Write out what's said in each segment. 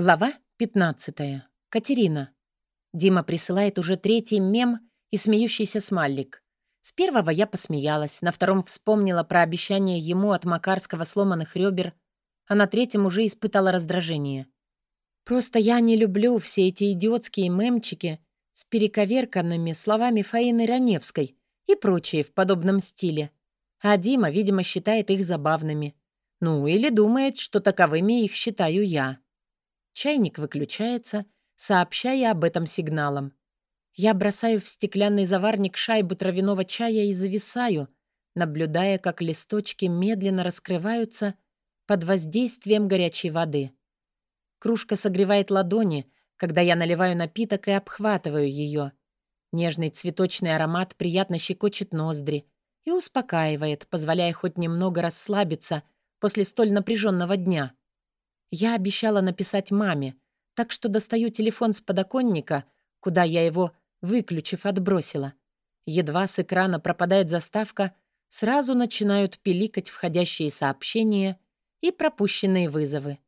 Глава 15. Катерина. Дима присылает уже третий мем и смеющийся смайлик. С первого я посмеялась, на втором вспомнила про обещание ему от Макарского сломанных ребер, а на третьем уже испытала раздражение. Просто я не люблю все эти идиотские мемчики с перековерканными словами Фаины Раневской и прочие в подобном стиле. А Дима, видимо, считает их забавными. Ну, или думает, что таковыми их считаю я. Чайник выключается, сообщая об этом сигналом. Я бросаю в стеклянный заварник шайбу травяного чая и зависаю, наблюдая, как листочки медленно раскрываются под воздействием горячей воды. Кружка согревает ладони, когда я наливаю напиток и обхватываю ее. Нежный цветочный аромат приятно щекочет ноздри и успокаивает, позволяя хоть немного расслабиться после столь напряженного дня. Я обещала написать маме, так что достаю телефон с подоконника, куда я его, выключив, отбросила. Едва с экрана пропадает заставка, сразу начинают пиликать входящие сообщения и пропущенные вызовы.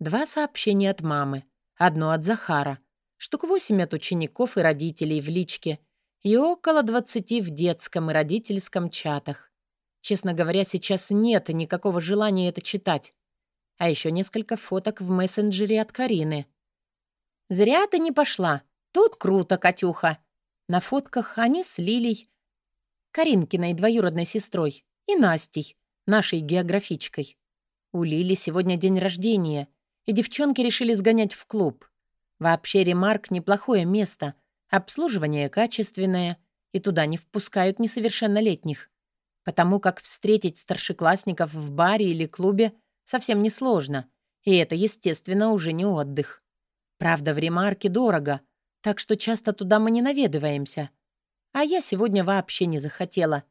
Два сообщения от мамы, одно от Захара, штук восемь от учеников и родителей в личке и около двадцати в детском и родительском чатах. Честно говоря, сейчас нет никакого желания это читать а еще несколько фоток в мессенджере от Карины. «Зря ты не пошла. Тут круто, Катюха». На фотках они с Лилей, Каринкиной двоюродной сестрой, и Настей, нашей географичкой. У Лили сегодня день рождения, и девчонки решили сгонять в клуб. Вообще Ремарк — неплохое место, обслуживание качественное, и туда не впускают несовершеннолетних. Потому как встретить старшеклассников в баре или клубе — совсем не сложно, и это, естественно, уже не отдых. Правда, в ремарке дорого, так что часто туда мы не наведываемся. А я сегодня вообще не захотела.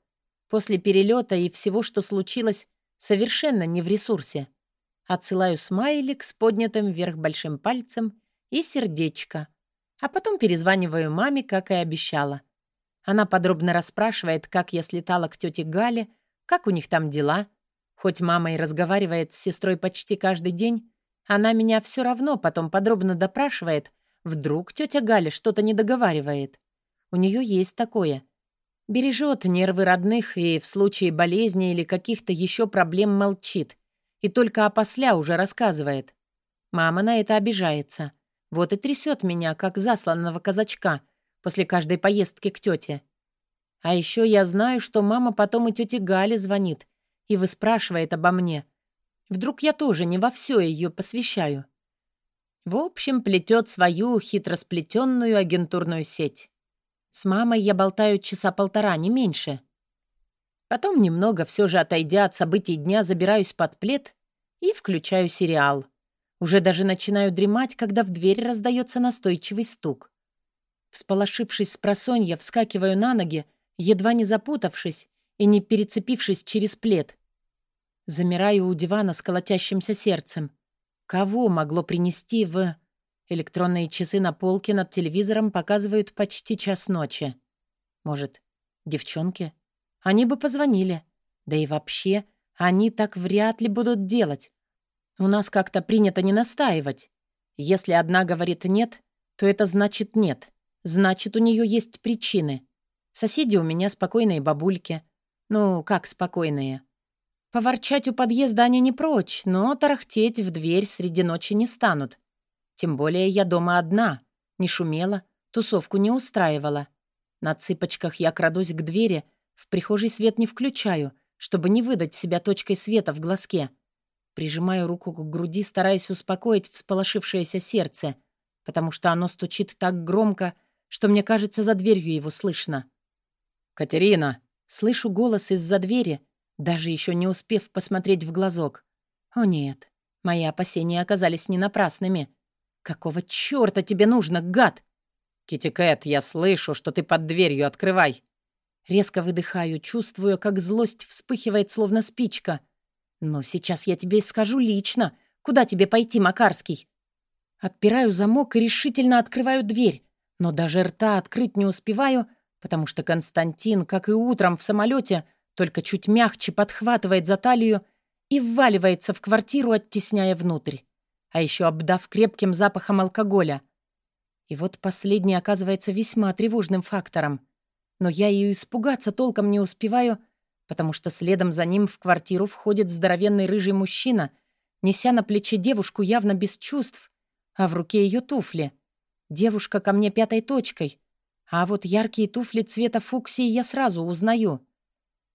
После перелета и всего, что случилось, совершенно не в ресурсе. Отсылаю смайлик с поднятым вверх большим пальцем и сердечко. А потом перезваниваю маме, как и обещала. Она подробно расспрашивает, как я слетала к тете Гале, как у них там дела — Хоть мама и разговаривает с сестрой почти каждый день, она меня все равно потом подробно допрашивает. Вдруг тетя Галя что-то не договаривает. У нее есть такое. Бережет нервы родных и в случае болезни или каких-то еще проблем молчит. И только опосля уже рассказывает. Мама на это обижается. Вот и трясет меня, как засланного казачка, после каждой поездки к тете. А еще я знаю, что мама потом и тете Гале звонит и выспрашивает обо мне. Вдруг я тоже не во все ее посвящаю. В общем, плетет свою хитросплетенную агентурную сеть. С мамой я болтаю часа полтора, не меньше. Потом, немного все же отойдя от событий дня, забираюсь под плед и включаю сериал. Уже даже начинаю дремать, когда в дверь раздается настойчивый стук. Всполошившись с просонья, вскакиваю на ноги, едва не запутавшись и не перецепившись через плед. Замираю у дивана с колотящимся сердцем. Кого могло принести в... Электронные часы на полке над телевизором показывают почти час ночи. Может, девчонки? Они бы позвонили. Да и вообще, они так вряд ли будут делать. У нас как-то принято не настаивать. Если одна говорит «нет», то это значит «нет». Значит, у нее есть причины. Соседи у меня спокойные бабульки. Ну, как спокойные. Поворчать у подъезда они не прочь, но тарахтеть в дверь среди ночи не станут. Тем более я дома одна, не шумела, тусовку не устраивала. На цыпочках я крадусь к двери, в прихожей свет не включаю, чтобы не выдать себя точкой света в глазке. Прижимаю руку к груди, стараясь успокоить всполошившееся сердце, потому что оно стучит так громко, что мне кажется, за дверью его слышно. «Катерина!» Слышу голос из-за двери, даже еще не успев посмотреть в глазок. О нет, мои опасения оказались не напрасными. Какого чёрта тебе нужно, гад? Китти Кэт, я слышу, что ты под дверью, открывай. Резко выдыхаю, чувствую, как злость вспыхивает, словно спичка. Но сейчас я тебе скажу лично, куда тебе пойти, Макарский. Отпираю замок и решительно открываю дверь, но даже рта открыть не успеваю — потому что Константин, как и утром в самолете, только чуть мягче подхватывает за талию и вваливается в квартиру, оттесняя внутрь. а еще обдав крепким запахом алкоголя. И вот последний оказывается весьма тревожным фактором. Но я ее испугаться толком не успеваю, потому что следом за ним в квартиру входит здоровенный рыжий мужчина, неся на плече девушку явно без чувств, а в руке ее туфли. Девушка ко мне пятой точкой, а вот яркие туфли цвета фуксии я сразу узнаю.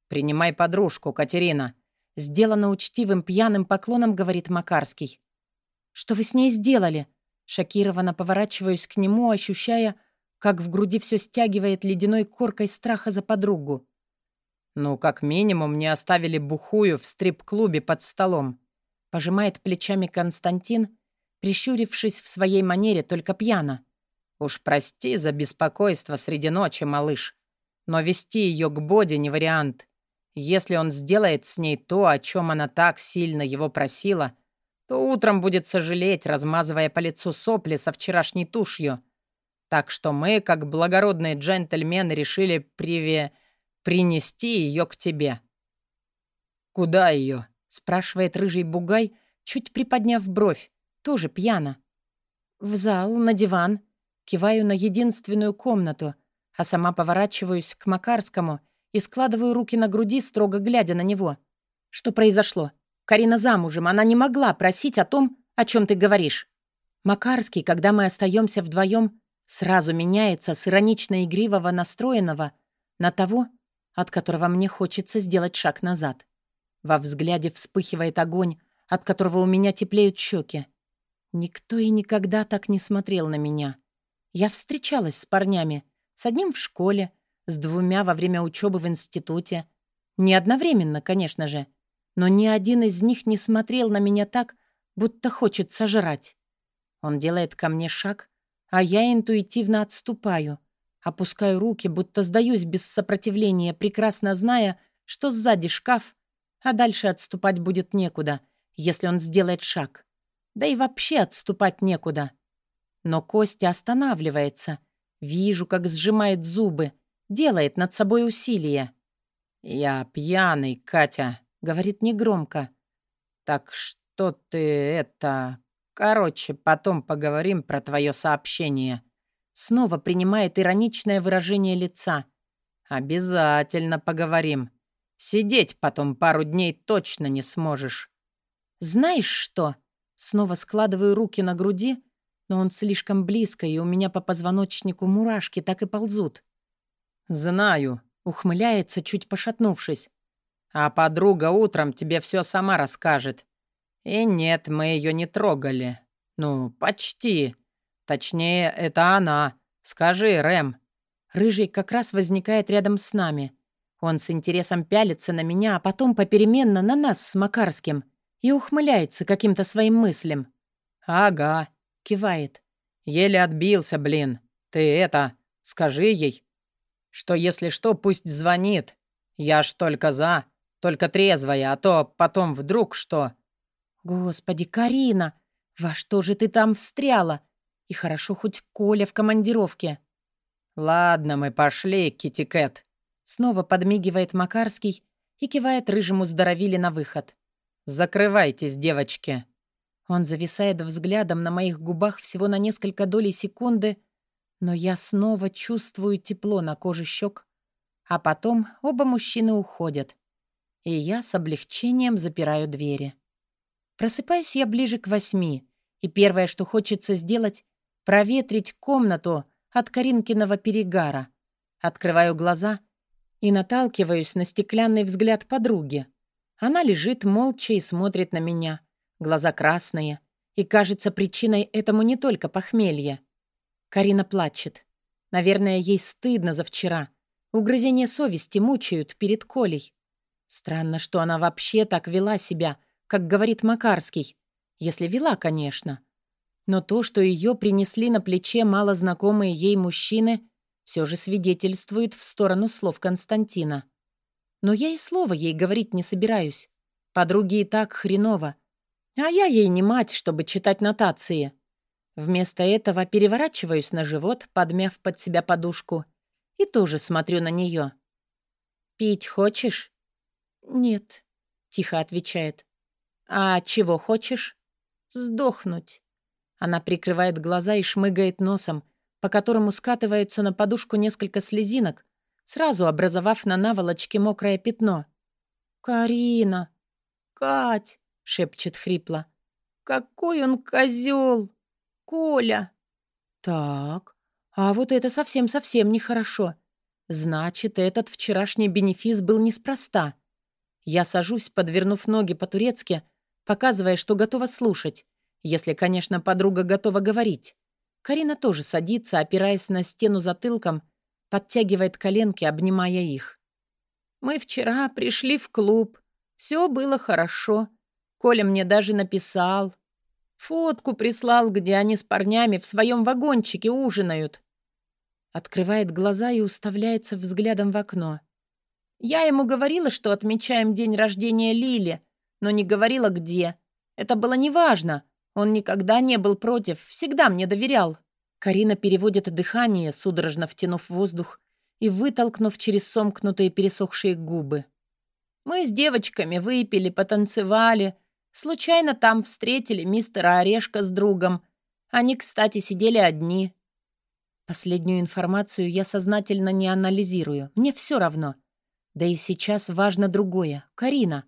«Принимай подружку, Катерина», — сделано учтивым пьяным поклоном, говорит Макарский. «Что вы с ней сделали?» Шокированно поворачиваюсь к нему, ощущая, как в груди все стягивает ледяной коркой страха за подругу. «Ну, как минимум, не оставили бухую в стрип-клубе под столом», — пожимает плечами Константин, прищурившись в своей манере, только пьяно. «Уж прости за беспокойство среди ночи, малыш, но вести ее к Боде не вариант. Если он сделает с ней то, о чем она так сильно его просила, то утром будет сожалеть, размазывая по лицу сопли со вчерашней тушью. Так что мы, как благородные джентльмены, решили приве... принести ее к тебе». «Куда ее?» — спрашивает рыжий бугай, чуть приподняв бровь, тоже пьяно. «В зал, на диван». Киваю на единственную комнату, а сама поворачиваюсь к Макарскому и складываю руки на груди, строго глядя на него. «Что произошло? Карина замужем, она не могла просить о том, о чем ты говоришь». Макарский, когда мы остаемся вдвоем, сразу меняется с иронично-игривого настроенного на того, от которого мне хочется сделать шаг назад. Во взгляде вспыхивает огонь, от которого у меня теплеют щеки. Никто и никогда так не смотрел на меня. Я встречалась с парнями. С одним в школе, с двумя во время учебы в институте. Не одновременно, конечно же. Но ни один из них не смотрел на меня так, будто хочет сожрать. Он делает ко мне шаг, а я интуитивно отступаю. Опускаю руки, будто сдаюсь без сопротивления, прекрасно зная, что сзади шкаф, а дальше отступать будет некуда, если он сделает шаг. Да и вообще отступать некуда. Но Костя останавливается. Вижу, как сжимает зубы, делает над собой усилие. «Я пьяный, Катя», — говорит негромко. «Так что ты это... Короче, потом поговорим про твое сообщение». Снова принимает ироничное выражение лица. «Обязательно поговорим. Сидеть потом пару дней точно не сможешь». «Знаешь что?» Снова складываю руки на груди, но он слишком близко, и у меня по позвоночнику мурашки так и ползут. «Знаю», — ухмыляется, чуть пошатнувшись. «А подруга утром тебе все сама расскажет. И нет, мы ее не трогали. Ну, почти. Точнее, это она. Скажи, Рэм». Рыжий как раз возникает рядом с нами. Он с интересом пялится на меня, а потом попеременно на нас с Макарским и ухмыляется каким-то своим мыслям. «Ага», — кивает. «Еле отбился, блин. Ты это, скажи ей, что если что, пусть звонит. Я ж только за, только трезвая, а то потом вдруг что...» «Господи, Карина, во что же ты там встряла? И хорошо хоть Коля в командировке». «Ладно, мы пошли, Китикет». Снова подмигивает Макарский и кивает рыжему здоровили на выход. «Закрывайтесь, девочки!» Он зависает взглядом на моих губах всего на несколько долей секунды, но я снова чувствую тепло на коже щек, а потом оба мужчины уходят, и я с облегчением запираю двери. Просыпаюсь я ближе к восьми, и первое, что хочется сделать, проветрить комнату от Каринкиного перегара. Открываю глаза и наталкиваюсь на стеклянный взгляд подруги. Она лежит молча и смотрит на меня. Глаза красные. И кажется, причиной этому не только похмелье. Карина плачет. Наверное, ей стыдно за вчера. Угрызения совести мучают перед Колей. Странно, что она вообще так вела себя, как говорит Макарский. Если вела, конечно. Но то, что ее принесли на плече малознакомые ей мужчины, все же свидетельствует в сторону слов Константина. Но я и слова ей говорить не собираюсь. Подруге и так хреново. А я ей не мать, чтобы читать нотации. Вместо этого переворачиваюсь на живот, подмяв под себя подушку, и тоже смотрю на нее. «Пить хочешь?» «Нет», — тихо отвечает. «А чего хочешь?» Сдохнуть. Она прикрывает глаза и шмыгает носом, по которому скатываются на подушку несколько слезинок, сразу образовав на наволочке мокрое пятно. «Карина! Кать!» — шепчет хрипло. «Какой он козел! Коля!» «Так, а вот это совсем-совсем нехорошо. Значит, этот вчерашний бенефис был неспроста. Я сажусь, подвернув ноги по-турецки, показывая, что готова слушать, если, конечно, подруга готова говорить. Карина тоже садится, опираясь на стену затылком, подтягивает коленки, обнимая их. «Мы вчера пришли в клуб. Все было хорошо. Коля мне даже написал. Фотку прислал, где они с парнями в своем вагончике ужинают. Открывает глаза и уставляется взглядом в окно. Я ему говорила, что отмечаем день рождения Лили, но не говорила, где. Это было неважно. Он никогда не был против, всегда мне доверял. Карина переводит дыхание, судорожно втянув воздух и вытолкнув через сомкнутые пересохшие губы. Мы с девочками выпили, потанцевали. Случайно там встретили мистера Орешка с другом. Они, кстати, сидели одни. Последнюю информацию я сознательно не анализирую. Мне все равно. Да и сейчас важно другое. Карина.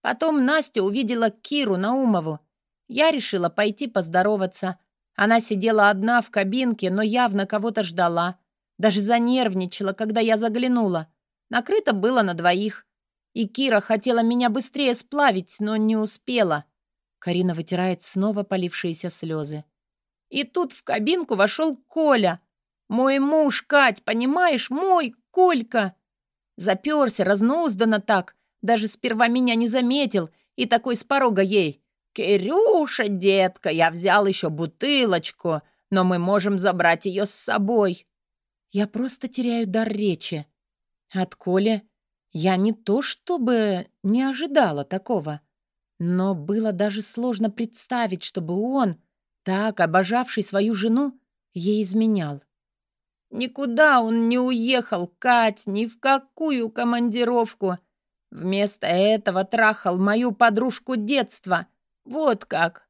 Потом Настя увидела Киру Наумову. Я решила пойти поздороваться. Она сидела одна в кабинке, но явно кого-то ждала. Даже занервничала, когда я заглянула. Накрыто было на двоих. И Кира хотела меня быстрее сплавить, но не успела. Карина вытирает снова полившиеся слезы. И тут в кабинку вошел Коля. Мой муж, Кать, понимаешь, мой Колька. Заперся, разнузданно так. Даже сперва меня не заметил. И такой с порога ей. «Кирюша, детка, я взял еще бутылочку, но мы можем забрать ее с собой». Я просто теряю дар речи. От Коли я не то чтобы не ожидала такого, но было даже сложно представить, чтобы он так, обожавший свою жену, ей изменял. Никуда он не уехал, Кать, ни в какую командировку. Вместо этого трахал мою подружку детства. Вот как.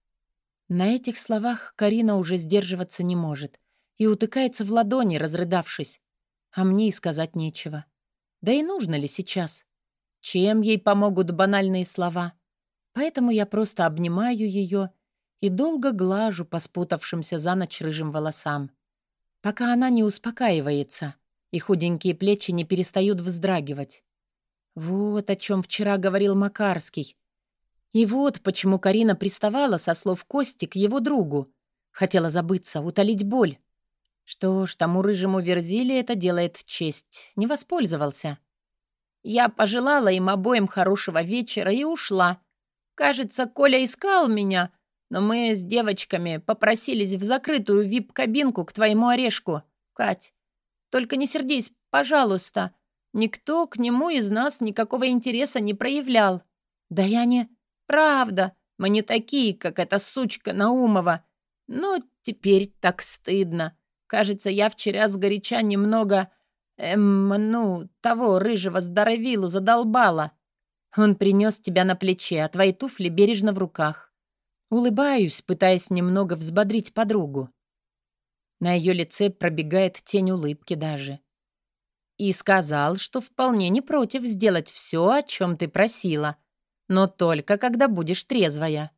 На этих словах Карина уже сдерживаться не может и утыкается в ладони, разрыдавшись. А мне и сказать нечего. Да и нужно ли сейчас? Чем ей помогут банальные слова? Поэтому я просто обнимаю ее и долго глажу по спутавшимся за ночь рыжим волосам, пока она не успокаивается, и худенькие плечи не перестают вздрагивать. Вот о чем вчера говорил Макарский. И вот почему Карина приставала со слов Кости к его другу. Хотела забыться, утолить боль. Что ж, тому рыжему Верзиле это делает честь. Не воспользовался. Я пожелала им обоим хорошего вечера и ушла. Кажется, Коля искал меня, но мы с девочками попросились в закрытую вип-кабинку к твоему орешку, Кать. Только не сердись, пожалуйста. Никто к нему из нас никакого интереса не проявлял. Да я не... Правда, мы не такие, как эта сучка Наумова. Но теперь так стыдно. Кажется, я вчера сгоряча немного... Эм, ну, того рыжего здоровилу задолбала. Он принес тебя на плече, а твои туфли бережно в руках. Улыбаюсь, пытаясь немного взбодрить подругу. На ее лице пробегает тень улыбки даже. И сказал, что вполне не против сделать все, о чем ты просила, но только когда будешь трезвая.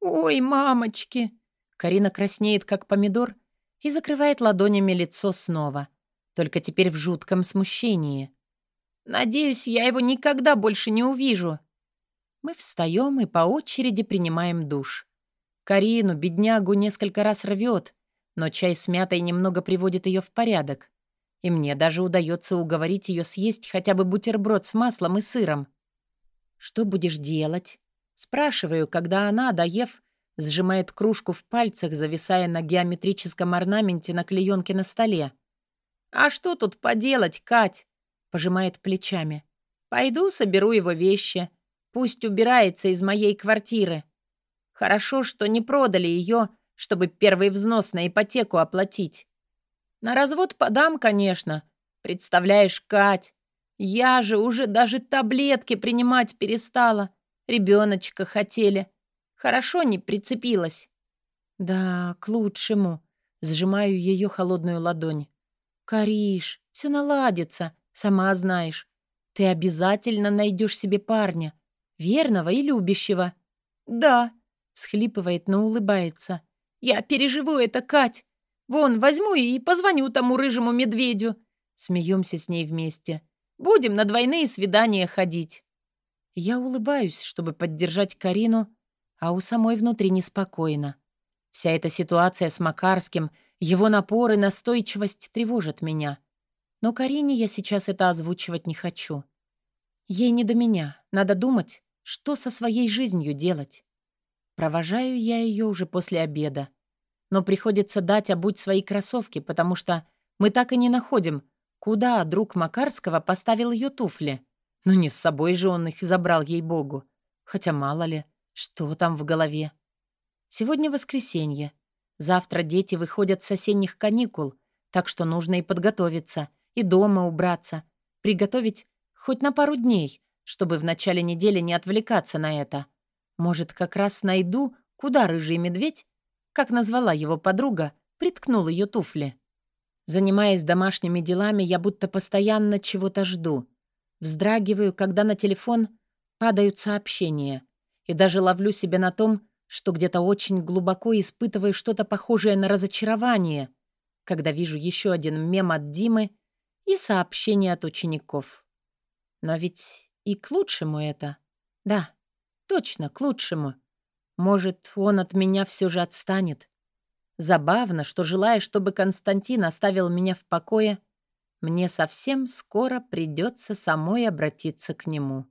«Ой, мамочки!» Карина краснеет, как помидор, и закрывает ладонями лицо снова, только теперь в жутком смущении. «Надеюсь, я его никогда больше не увижу». Мы встаем и по очереди принимаем душ. Карину, беднягу, несколько раз рвет, но чай с мятой немного приводит ее в порядок. И мне даже удается уговорить ее съесть хотя бы бутерброд с маслом и сыром. «Что будешь делать?» Спрашиваю, когда она, доев, сжимает кружку в пальцах, зависая на геометрическом орнаменте на клеенке на столе. «А что тут поделать, Кать?» — пожимает плечами. «Пойду соберу его вещи. Пусть убирается из моей квартиры. Хорошо, что не продали ее, чтобы первый взнос на ипотеку оплатить. На развод подам, конечно. Представляешь, Кать, я же уже даже таблетки принимать перестала. Ребеночка хотели. Хорошо не прицепилась». «Да, к лучшему», — сжимаю ее холодную ладонь. «Кариш, все наладится, сама знаешь. Ты обязательно найдешь себе парня, верного и любящего». «Да», — схлипывает, но улыбается. «Я переживу это, Кать. Вон, возьму и позвоню тому рыжему медведю». Смеемся с ней вместе. «Будем на двойные свидания ходить». Я улыбаюсь, чтобы поддержать Карину, а у самой внутри неспокойно. Вся эта ситуация с Макарским, его напор и настойчивость тревожат меня. Но Карине я сейчас это озвучивать не хочу. Ей не до меня. Надо думать, что со своей жизнью делать. Провожаю я ее уже после обеда. Но приходится дать обуть свои кроссовки, потому что мы так и не находим, куда друг Макарского поставил ее туфли. Ну не с собой же он их забрал ей-богу. Хотя мало ли, что там в голове. Сегодня воскресенье. Завтра дети выходят с осенних каникул, так что нужно и подготовиться, и дома убраться, приготовить хоть на пару дней, чтобы в начале недели не отвлекаться на это. Может, как раз найду, куда рыжий медведь, как назвала его подруга, приткнул ее туфли. Занимаясь домашними делами, я будто постоянно чего-то жду. Вздрагиваю, когда на телефон падают сообщения. И даже ловлю себя на том, что где-то очень глубоко испытываю что-то похожее на разочарование, когда вижу еще один мем от Димы и сообщение от учеников. Но ведь и к лучшему это. Да, точно, к лучшему. Может, он от меня все же отстанет. Забавно, что, желая, чтобы Константин оставил меня в покое, мне совсем скоро придется самой обратиться к нему.